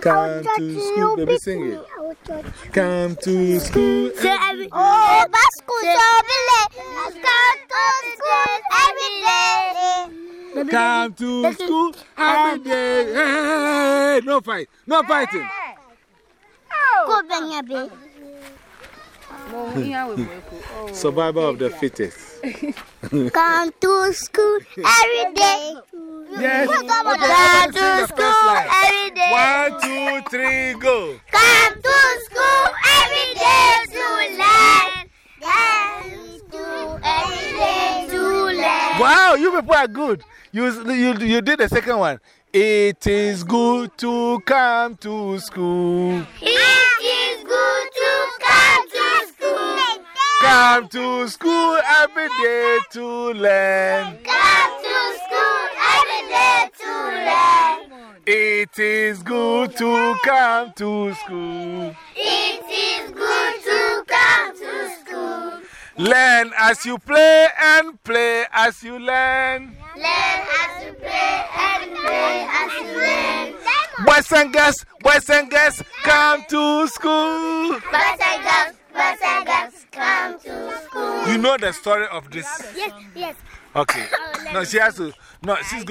Come to school. Baby, sing it. Come to school. Say every Oh, but school so late. Come to school every day. Come to school every day. Hey, no fight. No fighting. Oh. Go Benyabe. Survival of the fittest. Come to school every day. Yes. Come to the school three, go. Come to school every day to learn. Come to every day to learn. Wow, you people are good. You, you, you did the second one. It is good to come to school. It is good to come to school. Come to school every day to learn. Come to school every day to learn. It is good to come to school. It is good to come to school. Learn as you play and play as you learn. Learn as you play and play as you learn. Boys and girls, boys and girls, come to school. Boys and girls, boys and girls, come to school. You know the story of this? Yes, yes. Okay. Oh, no, she has to. No, she's